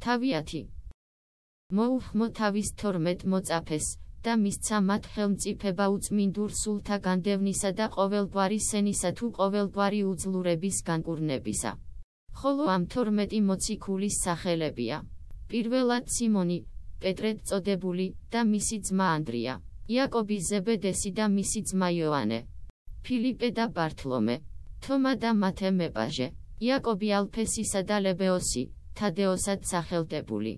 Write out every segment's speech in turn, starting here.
თავიათი მოუხმო თავის 12 მოწაფეს და მისცა მათ ხელმწიფება უწმინდურ სულთა განდევნისა და ყოველგვარი სენისა თუ ყოველგვარი უძლურების განკურნებისა. ხოლო ამ 12 მოციქულის სახელებია: პირველად სიმონი, პეტრეთ წოდებული და მისი ძმა ანდრია, იაკობი ზებედესი და მისი ძმა იოანე, ფილიპე და ბართლომე, თომა და მათე მეპაჟე, იაკობი ალფესისა და ლებეოსი, თადეოსად სახელდებული.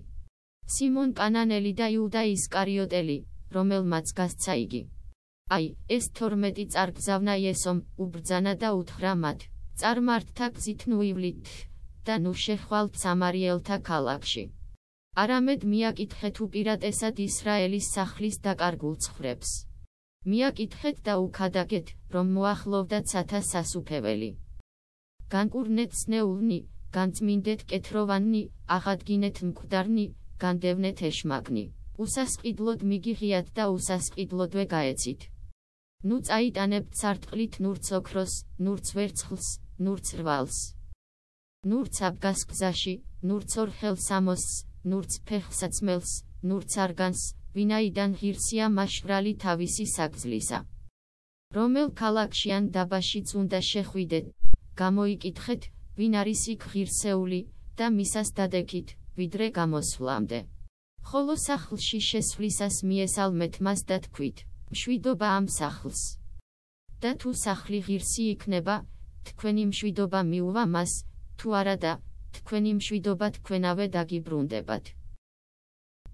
სიმონ კანანელი და იუდა ისკარიოტელი, რომელმაც გასცა იგი. აი, ეს 12 წარგზავნა იესომ, უბრძანა და უთხრა მათ: წარმართთა გზით ნუივლით და ნუ შეხვალთ სამარიელთა ქალაქში. არამედ მიაკითხეთ უპირატესად ისრაელის სახლის დაკარგულ ცხრებს. მიაკითხეთ და უქადაგეთ, რომ მოახლოვდა ცათა სასუფეველი. განკურნეთ სნეულნი, განწმინდეთ კეთროვანი, აღადგინეთ მკვდარნი, განდევნეთ ეშმაკნი. უსასყიდლოდ მიგიღიათ და უსასყიდლოდვე გაეცით. ნუ წაიტანებთ სარტყლით ნურც ოქროს, ნურც ვერცხლს, ნურც რვალს. ნურც აბგას გზაში, ნურც ორ ხელსამოსს, ნურც ფეხსაცმელს, ნურც არგანს, ვინაიდან ღირსია მაშვრალი თავისი საგზლისა. რომელ ქალაქში ან დაბაშიც უნდა შეხვიდეთ, გამოიკითხეთ, ვინ არის იქ ღირსეული და მისას დადექით, ვიდრე გამოსვლამდე. ხოლო სახლში შესვლისას მიესალმეთ მას და თქვით: მშვიდობა ამ სახლს. და თუ სახლი ღირსი იქნება, თქვენი მშვიდობა მიუვა მას, თუ არა და თქვენი მშვიდობა თქვენავე დაგიბრუნდებათ.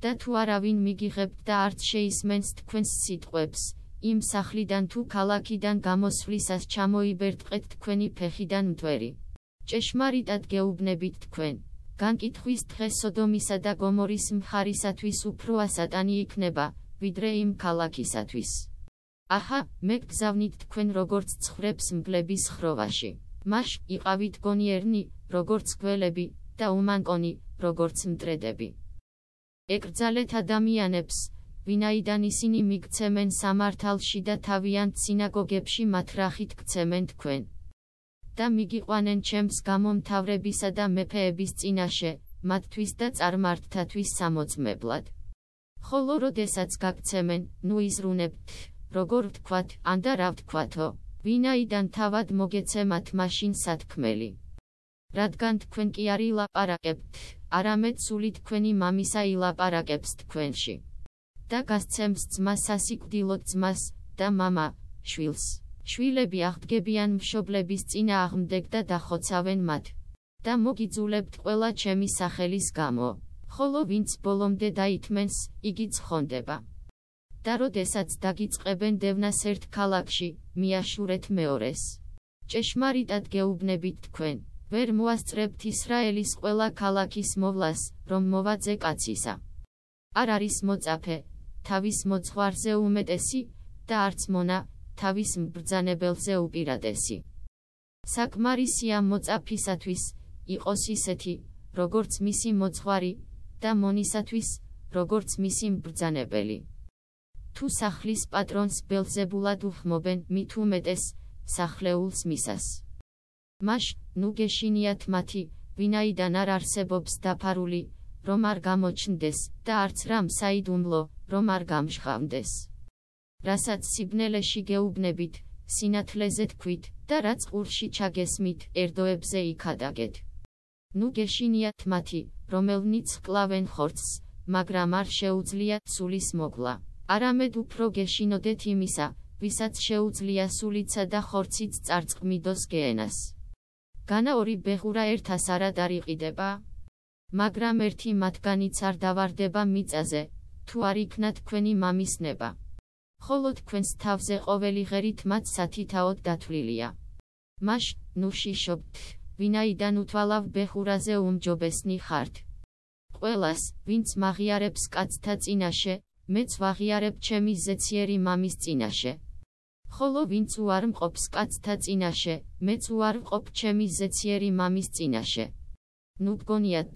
და თუ არავინ მიგიღებთ და არც შეისმენს თქვენს სიტყვებს, იმ სახლიდან თუ ქალაქიდან გამოსვლისას ჩამოიბერტყეთ თქვენი ფეხიდან მტვერი. ჭეშმარიტად გეუბნებით თქვენ, განკითხვის დღე სოდომისა და გომორის მხარისათვის უფრო ასატანი იქნება, ვიდრე იმ ქალაქისათვის. აჰა, მე გზავნით თქვენ როგორც ცხრებს მგლების ხროვაში. მაშ იყავით გონიერნი, როგორც გველები და უმანკონი, როგორც მტრედები. ეკრძალეთ ადამიანებს, ვინაიდან ისინი მიგცემენ სამართალში და თავიანთ სინაგოგებში მათრახით გცემენ თქვენ. და მიგიყვანენ ჩემს გამომთავრებისა და მეფეების წინაშე, მათთვის და წარმართთათვის სამოწმებლად. ხოლო როდესაც გაგცემენ, ნუ იზრუნებთ, როგორ ვთქვათ, ან და რა ვთქვათო, ვინაიდან თავად მოგეცემათ მაშინ სათქმელი. რადგან თქვენ კი არ ილაპარაკებთ, არამედ სული თქვენი მამისა ილაპარაკებს თქვენში. და გასცემს ძმა სასიკვდილოდ ძმას, და მამა, შვილს. შვილები აღდგებიან მშობლების წინააღმდეგ და დახოცავენ მათ. და მოგიძულებთ ყველა ჩემი სახელის გამო. ხოლო ვინც ბოლომდე დაითმენს, იგი ცხონდება. და როდესაც დაგიწყებენ დევნას ერთ ქალაქში, მიაშურეთ მეორეს. ჭეშმარიტად გეუბნებით თქვენ, ვერ მოასწრებთ ისრაელის ყველა ქალაქის მოვლას, რომ მოვაძე კაცისა. არ არის მოწაფე, თავის მოძღვარზე უმეტესი, და არც მონა, თავის mbრძანებელზე უპირატესი. საკმარისია მოწაფისათვის, იყოს ისეთი, როგორც მისი მოძღვარი, და მონისათვის, როგორც მისი mbრძანებელი. თუ სახლის პატრონს ბელზებულად უხმობენ, მით უმეტეს, სახლეულს მისას. მაშ, ნუ გეშინიათ მათი, ვინაიდან არ არსებობს დაფარული, რომ არ გამოჩნდეს, და არც რამ საიდუმლო, რომ არ გამშხავდეს. რასაც სიბნელეში გეუბნებით, სინათლეზე თქვით და რაც ყურში ჩაგესმით, ერდოებზე იქადაგეთ. ნუ გეშინიათ მათი, რომელნიც კლავენ ხორცს, მაგრამ არ შეუძლიათ სულის მოგლა. არამედ უფრო გეშინოდეთ იმისა, ვისაც შეუძლია სულიცა და ხორციც წარწყმიდოს გეენას. განა ორი ბეხურა ერთას არა დარიყიდება? მაგრამ ერთი მათგანიც არ დავარდება მიწაზე, თუ არ იქნა თქვენი მამისნება. ხოლო თქვენს თავზე ყოველი ღერით მათ სათითაოდ დათვლილია. მაშ, ნუ შიშობთ, ვინაიდან უთვალავ ბეხურაზე უმჯობესნი ხართ. ყველას, ვინც მაღიარებს კაცთა წინაშე, მეც ვაღიარებ ჩემი ზეციერი მამის წინაშე. ხოლო ვინც უარ მყოფს კაცთა წინაშე, მეც უარ მყოფ ჩემი ზეციერი მამის წინაშე. ნუ გგონიათ,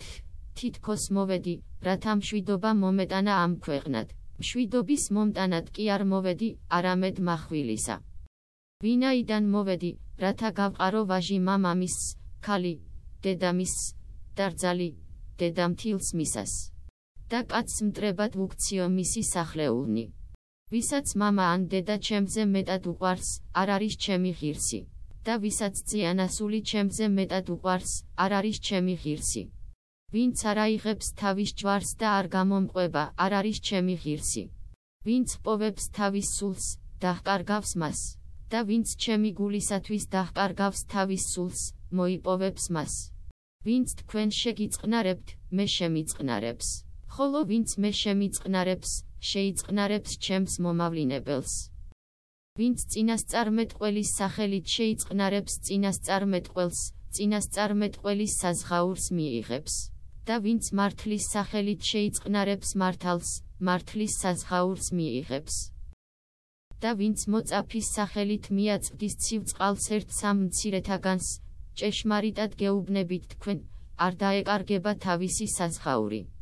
თითქოს მოვედი, რათა მშვიდობა მომეტანა ამ ქვეყნად. მშვიდობის მომტანად კი არ მოვედი, არამედ מחვილისა. ვინაიდან მოვედი, რათა გავყარო ვაჟი მამამის, ქალი, დედამის, დარძალი, დედამთილს მისას. და კაცს მტრებად უქციო მისი სახლეულნი. ვისაც мама ან დედა ჩემზე მეტად უყვარს, არ არის ჩემი ღირსი. და ვისაც ძიანასული ჩემზე მეტად უყვარს, არ არის ჩემი ღირსი. ვინც არ აიღებს თავის ჯვარს და არ გამომყვება, არ არის ჩემი ღირსი. ვინც პოვებს თავის სულს, დაჰკარგავს მას. და ვინც ჩემი გულისათვის დაჰკარგავს თავის სულს, მოიპოვებს მას. ვინც თქვენ შეგიწყნარებთ, მე შემიწყნარებს. ხოლო ვინც მე შემიწყნარებს, შეიწყნარებს ჩემს მომავლინებელს. ვინც წინასწარმეტყველის სახელით შეიწყნარებს წინასწარმეტყველს, წინასწარმეტყველის საზღაურს მიიღებს. და ვინც მართლის სახელით შეიწყნარებს მართალს, მართლის საზღაურს მიიღებს. და ვინც მოწაფის სახელით მიაწვდის ცივწყალს ერთ სამ მცირეთაგანს, ჭეშმარიტად გეუბნებით თქვენ, არ დაეკარგება თავისი საზღაური.